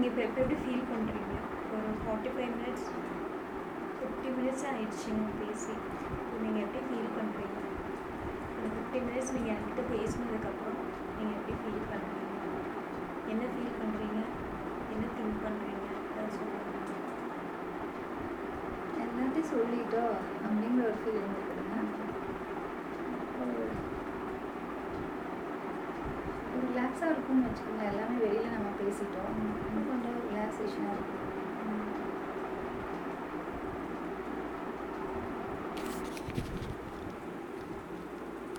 நீங்கள் இப்போ எப்போ எப்படி ஃபீல் பண்ணுறீங்க ஒரு forty five minutes fifty minutes ஆகிடுச்சிங்க பேசி. நீங்கள் எப்படி ஃபீல் பண்ணுறீங்க ஒரு ஃபிஃப்டி மினிட்ஸ் நீங்கள் என்கிட்ட பேசினதுக்கப்புறம் நீங்கள் எப்படி ஃபீல் பண்ணுறீங்க என்ன ஃபீல் பண்ணுறீங்க என்ன திங்க் பண்ணுறீங்க அதை சொல்லுங்கள் எல்லாத்தையும் சொல்லிட்டோம் அப்படிங்கிற ஒரு ஃபீல் இருந்துருக்குதுங்க ரிலாக்ஸாக இருக்கும்னு வச்சுக்கோங்க எல்லாமே வெளியில் நம்ம